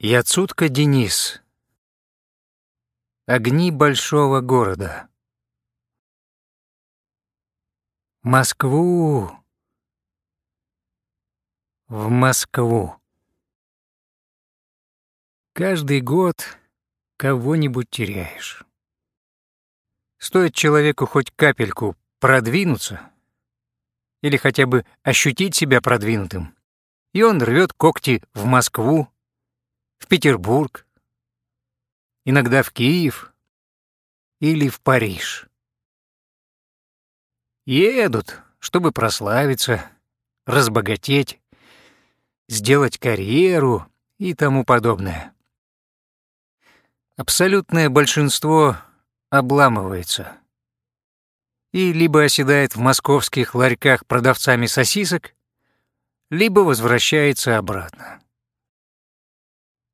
Яцутка Денис. Огни большого города. Москву. В Москву. Каждый год кого-нибудь теряешь. Стоит человеку хоть капельку продвинуться или хотя бы ощутить себя продвинутым, и он рвет когти в Москву, в Петербург, иногда в Киев или в Париж. Едут, чтобы прославиться, разбогатеть, сделать карьеру и тому подобное. Абсолютное большинство обламывается и либо оседает в московских ларьках продавцами сосисок, либо возвращается обратно.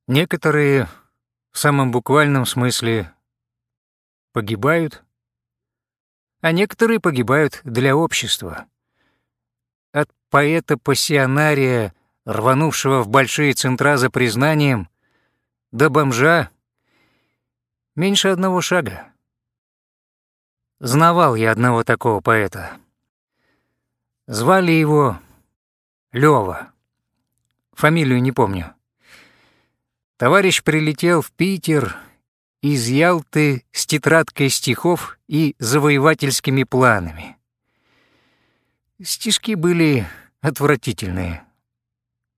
Некоторые в самом буквальном смысле погибают, а некоторые погибают для общества. От поэта-пассионария, рванувшего в большие центра за признанием, до бомжа меньше одного шага. Знавал я одного такого поэта. Звали его Лёва. Фамилию не помню. Товарищ прилетел в Питер из Ялты с тетрадкой стихов и завоевательскими планами. Стишки были отвратительные,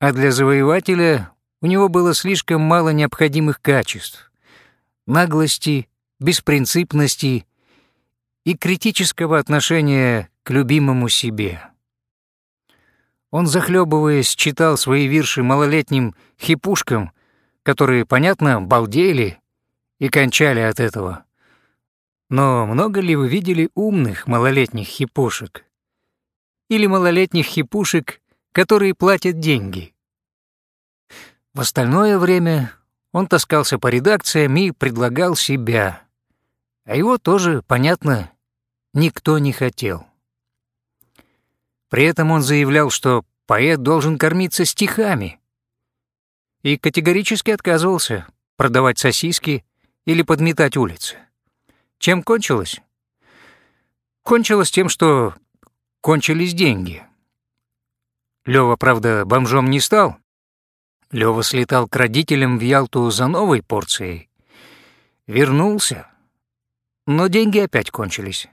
а для завоевателя у него было слишком мало необходимых качеств — наглости, беспринципности и критического отношения к любимому себе. Он, захлебываясь, читал свои вирши малолетним хипушкам которые, понятно, балдели и кончали от этого. Но много ли вы видели умных малолетних хипушек? Или малолетних хипушек, которые платят деньги? В остальное время он таскался по редакциям и предлагал себя. А его тоже, понятно, никто не хотел. При этом он заявлял, что поэт должен кормиться стихами — и категорически отказывался продавать сосиски или подметать улицы. Чем кончилось? Кончилось тем, что кончились деньги. Лёва, правда, бомжом не стал. Лёва слетал к родителям в Ялту за новой порцией. Вернулся, но деньги опять кончились.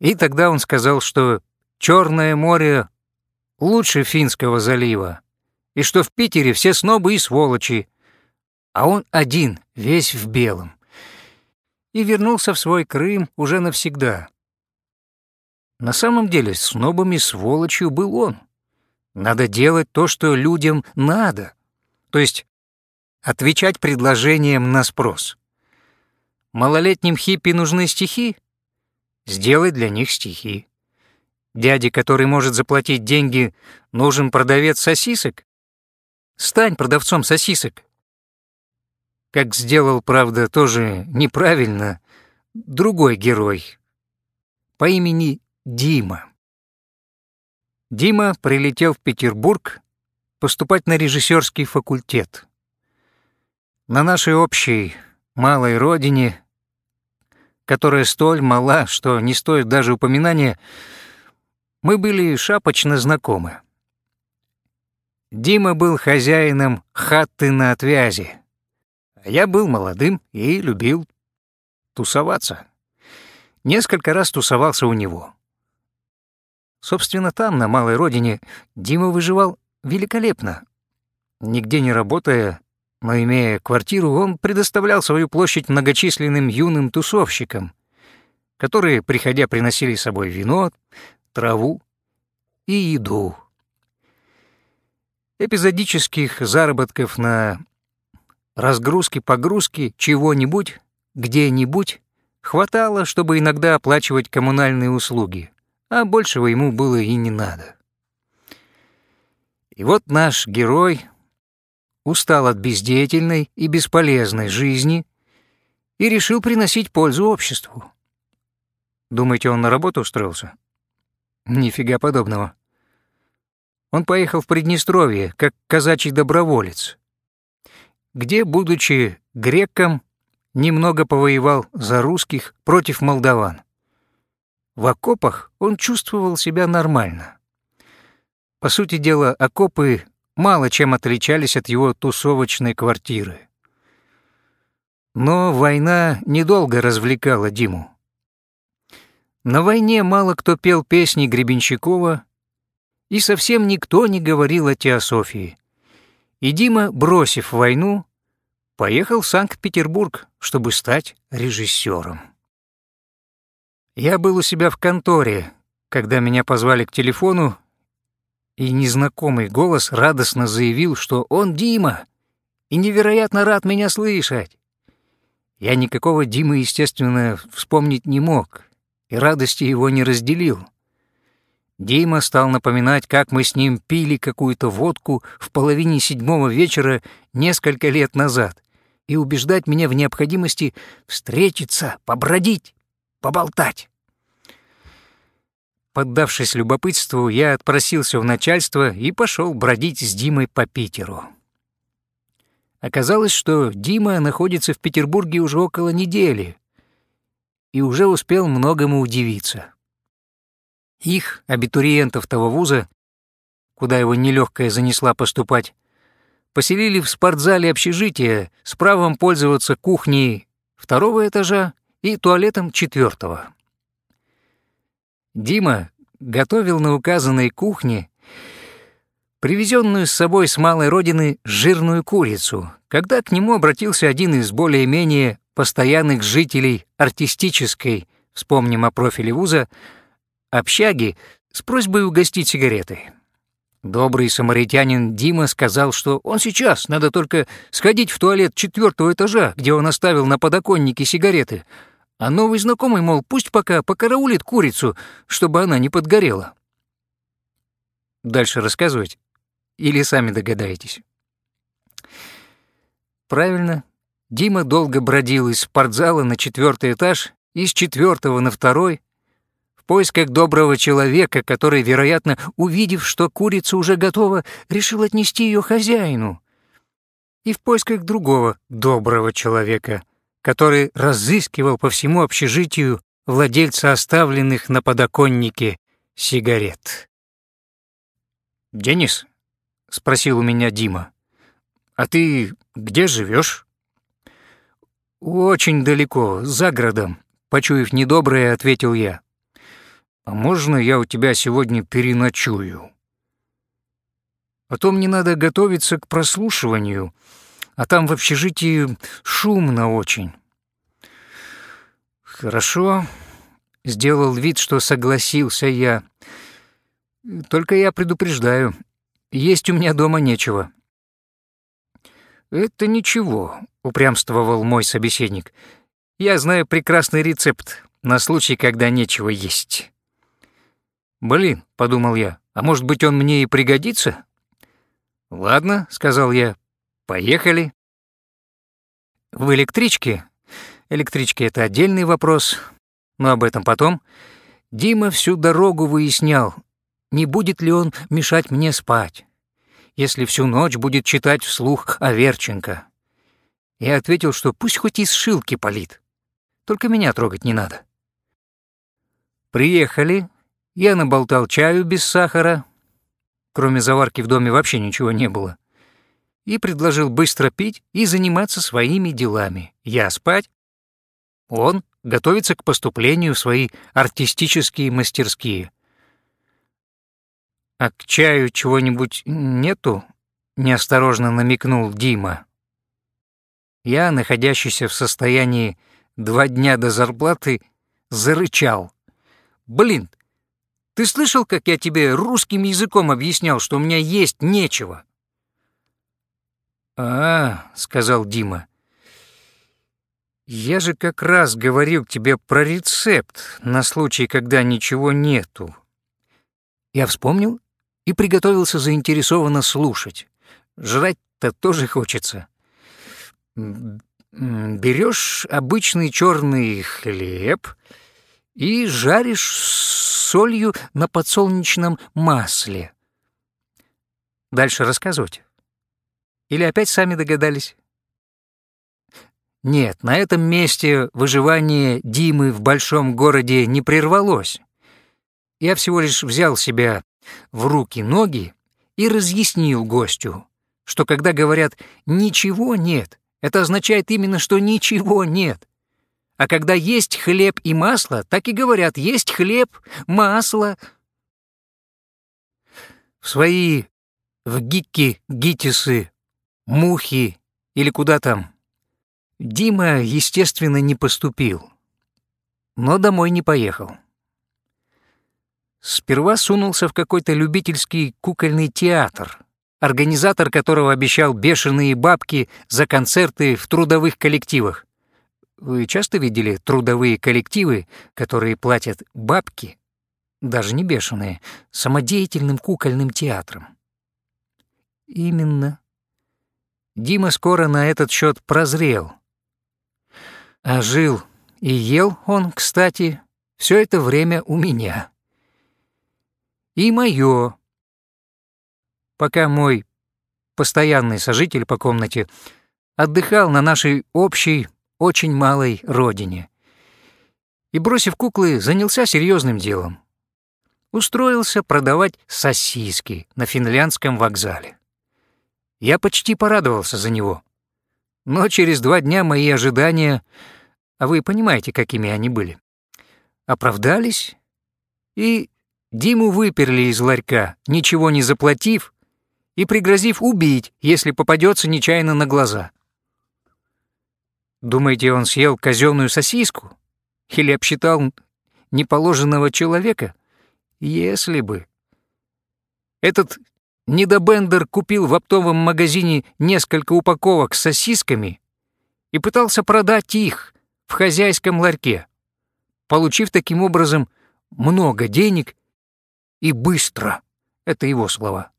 И тогда он сказал, что Чёрное море лучше Финского залива, и что в Питере все снобы и сволочи, а он один, весь в белом. И вернулся в свой Крым уже навсегда. На самом деле снобом и сволочью был он. Надо делать то, что людям надо, то есть отвечать предложением на спрос. Малолетним хиппи нужны стихи? Сделай для них стихи. Дяде, который может заплатить деньги, нужен продавец сосисок? Стань продавцом сосисок. Как сделал, правда, тоже неправильно, другой герой по имени Дима. Дима прилетел в Петербург поступать на режиссерский факультет. На нашей общей малой родине, которая столь мала, что не стоит даже упоминания, мы были шапочно знакомы. Дима был хозяином хаты на отвязи. Я был молодым и любил тусоваться. Несколько раз тусовался у него. Собственно, там, на малой родине, Дима выживал великолепно. Нигде не работая, но имея квартиру, он предоставлял свою площадь многочисленным юным тусовщикам, которые, приходя, приносили с собой вино, траву и еду. Эпизодических заработков на разгрузки-погрузки чего-нибудь, где-нибудь хватало, чтобы иногда оплачивать коммунальные услуги, а большего ему было и не надо. И вот наш герой устал от бездеятельной и бесполезной жизни и решил приносить пользу обществу. Думаете, он на работу устроился? Нифига подобного. Он поехал в Приднестровье, как казачий доброволец, где, будучи греком, немного повоевал за русских против молдаван. В окопах он чувствовал себя нормально. По сути дела, окопы мало чем отличались от его тусовочной квартиры. Но война недолго развлекала Диму. На войне мало кто пел песни Гребенщикова, и совсем никто не говорил о теософии. И Дима, бросив войну, поехал в Санкт-Петербург, чтобы стать режиссером. Я был у себя в конторе, когда меня позвали к телефону, и незнакомый голос радостно заявил, что он Дима, и невероятно рад меня слышать. Я никакого Димы, естественно, вспомнить не мог, и радости его не разделил. Дима стал напоминать, как мы с ним пили какую-то водку в половине седьмого вечера несколько лет назад, и убеждать меня в необходимости встретиться, побродить, поболтать. Поддавшись любопытству, я отпросился в начальство и пошел бродить с Димой по Питеру. Оказалось, что Дима находится в Петербурге уже около недели и уже успел многому удивиться. Их, абитуриентов того вуза, куда его нелегкая занесла поступать, поселили в спортзале общежития с правом пользоваться кухней второго этажа и туалетом четвертого. Дима готовил на указанной кухне привезенную с собой с малой родины жирную курицу, когда к нему обратился один из более-менее постоянных жителей артистической, вспомним о профиле вуза, общаги с просьбой угостить сигаретой. Добрый самаритянин Дима сказал, что он сейчас, надо только сходить в туалет четвертого этажа, где он оставил на подоконнике сигареты, а новый знакомый, мол, пусть пока покараулит курицу, чтобы она не подгорела. Дальше рассказывать? Или сами догадаетесь? Правильно. Дима долго бродил из спортзала на четвертый этаж, из четвертого на второй, поисках доброго человека, который, вероятно, увидев, что курица уже готова, решил отнести ее хозяину, и в поисках другого доброго человека, который разыскивал по всему общежитию владельца оставленных на подоконнике сигарет. «Денис?» — спросил у меня Дима. «А ты где живешь? «Очень далеко, за городом», — почуяв недоброе, ответил я. «А можно я у тебя сегодня переночую? То мне надо готовиться к прослушиванию, а там в общежитии шумно очень». «Хорошо», — сделал вид, что согласился я. «Только я предупреждаю, есть у меня дома нечего». «Это ничего», — упрямствовал мой собеседник. «Я знаю прекрасный рецепт на случай, когда нечего есть». «Блин», — подумал я, — «а может быть, он мне и пригодится?» «Ладно», — сказал я, — «поехали». В электричке, электричке — это отдельный вопрос, но об этом потом, Дима всю дорогу выяснял, не будет ли он мешать мне спать если всю ночь будет читать вслух Аверченко. Я ответил, что пусть хоть из шилки палит, только меня трогать не надо. Приехали, я наболтал чаю без сахара, кроме заварки в доме вообще ничего не было, и предложил быстро пить и заниматься своими делами. Я спать, он готовится к поступлению в свои артистические мастерские — «А к чаю чего-нибудь нету?» — неосторожно намекнул Дима. Я, находящийся в состоянии два дня до зарплаты, зарычал. «Блин, ты слышал, как я тебе русским языком объяснял, что у меня есть нечего?» «А, — сказал Дима, — я же как раз говорил тебе про рецепт на случай, когда ничего нету». Я вспомнил и приготовился заинтересованно слушать. Жрать-то тоже хочется. Берешь обычный черный хлеб и жаришь солью на подсолнечном масле. Дальше рассказывать? Или опять сами догадались? Нет, на этом месте выживание Димы в большом городе не прервалось. Я всего лишь взял себя в руки-ноги и разъяснил гостю, что когда говорят «ничего нет», это означает именно, что ничего нет. А когда есть хлеб и масло, так и говорят «есть хлеб, масло». В свои в гикки, гитисы, мухи или куда там Дима, естественно, не поступил, но домой не поехал. Сперва сунулся в какой-то любительский кукольный театр, организатор которого обещал бешеные бабки за концерты в трудовых коллективах. Вы часто видели трудовые коллективы, которые платят бабки, даже не бешеные, самодеятельным кукольным театром? Именно. Дима скоро на этот счет прозрел — а жил и ел он, кстати, все это время у меня. И мое. Пока мой постоянный сожитель по комнате отдыхал на нашей общей, очень малой родине. И, бросив куклы, занялся серьезным делом. Устроился продавать сосиски на финляндском вокзале. Я почти порадовался за него. Но через два дня мои ожидания, а вы понимаете, какими они были, оправдались, и Диму выперли из ларька, ничего не заплатив и пригрозив убить, если попадется нечаянно на глаза. Думаете, он съел казенную сосиску? Или обсчитал неположенного человека? Если бы. Этот Нидабендер купил в оптовом магазине несколько упаковок с сосисками и пытался продать их в хозяйском ларьке, получив таким образом много денег и быстро. Это его слова.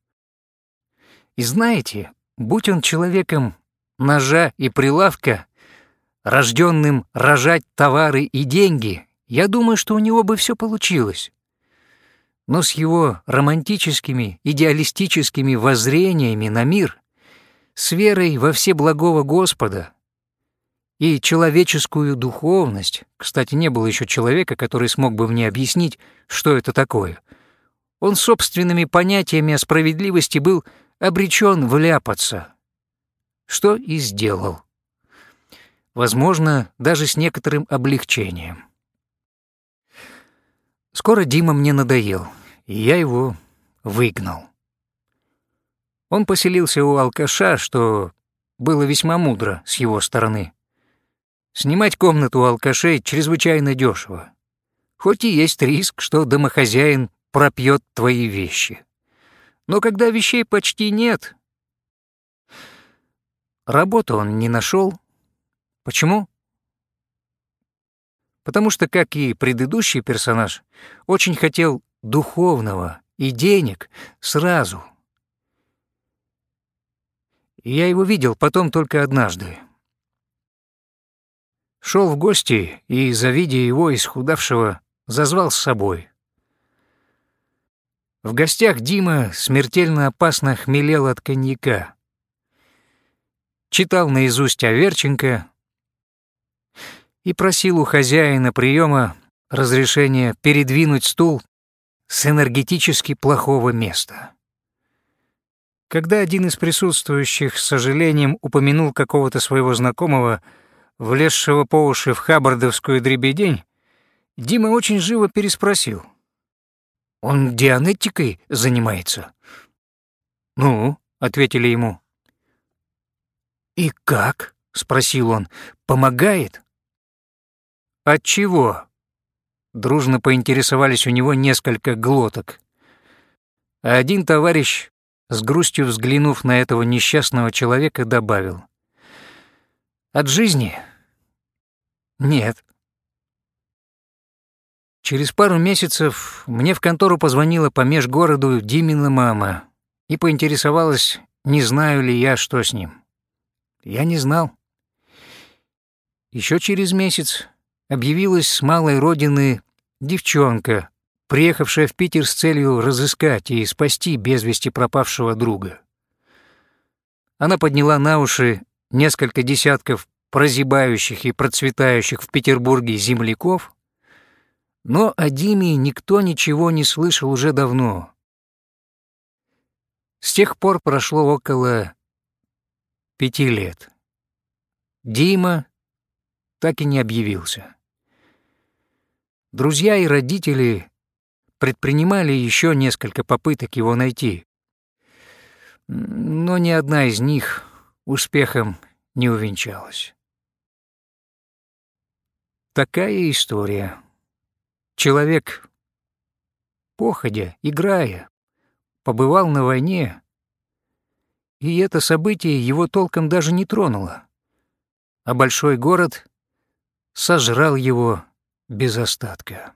И знаете, будь он человеком ножа и прилавка, рожденным рожать товары и деньги, я думаю, что у него бы все получилось но с его романтическими, идеалистическими воззрениями на мир, с верой во все благого Господа и человеческую духовность, кстати, не было еще человека, который смог бы мне объяснить, что это такое, он собственными понятиями о справедливости был обречен вляпаться, что и сделал. Возможно, даже с некоторым облегчением. Скоро Дима мне надоел — и я его выгнал. Он поселился у алкаша, что было весьма мудро с его стороны. Снимать комнату у алкашей чрезвычайно дешево, хоть и есть риск, что домохозяин пропьет твои вещи. Но когда вещей почти нет, работу он не нашел. Почему? Потому что, как и предыдущий персонаж, очень хотел духовного и денег сразу. Я его видел потом только однажды. Шел в гости и, завидя его исхудавшего, зазвал с собой. В гостях Дима смертельно опасно хмелел от коньяка. Читал наизусть Аверченко и просил у хозяина приема разрешения передвинуть стул с энергетически плохого места. Когда один из присутствующих с сожалением упомянул какого-то своего знакомого, влезшего по уши в хаббардовскую дребедень, Дима очень живо переспросил. «Он дианетикой занимается?» «Ну», — ответили ему. «И как?» — спросил он. «Помогает?» «От чего?» Дружно поинтересовались у него несколько глоток. Один товарищ, с грустью взглянув на этого несчастного человека, добавил. «От жизни? Нет». Через пару месяцев мне в контору позвонила по межгороду Димина мама и поинтересовалась, не знаю ли я, что с ним. Я не знал. Еще через месяц объявилась с малой родины девчонка, приехавшая в Питер с целью разыскать и спасти без вести пропавшего друга. Она подняла на уши несколько десятков прозябающих и процветающих в Петербурге земляков, но о Диме никто ничего не слышал уже давно. С тех пор прошло около пяти лет. Дима так и не объявился. Друзья и родители предпринимали еще несколько попыток его найти, но ни одна из них успехом не увенчалась. Такая история. Человек, походя, играя, побывал на войне, и это событие его толком даже не тронуло, а большой город сожрал его без остатка.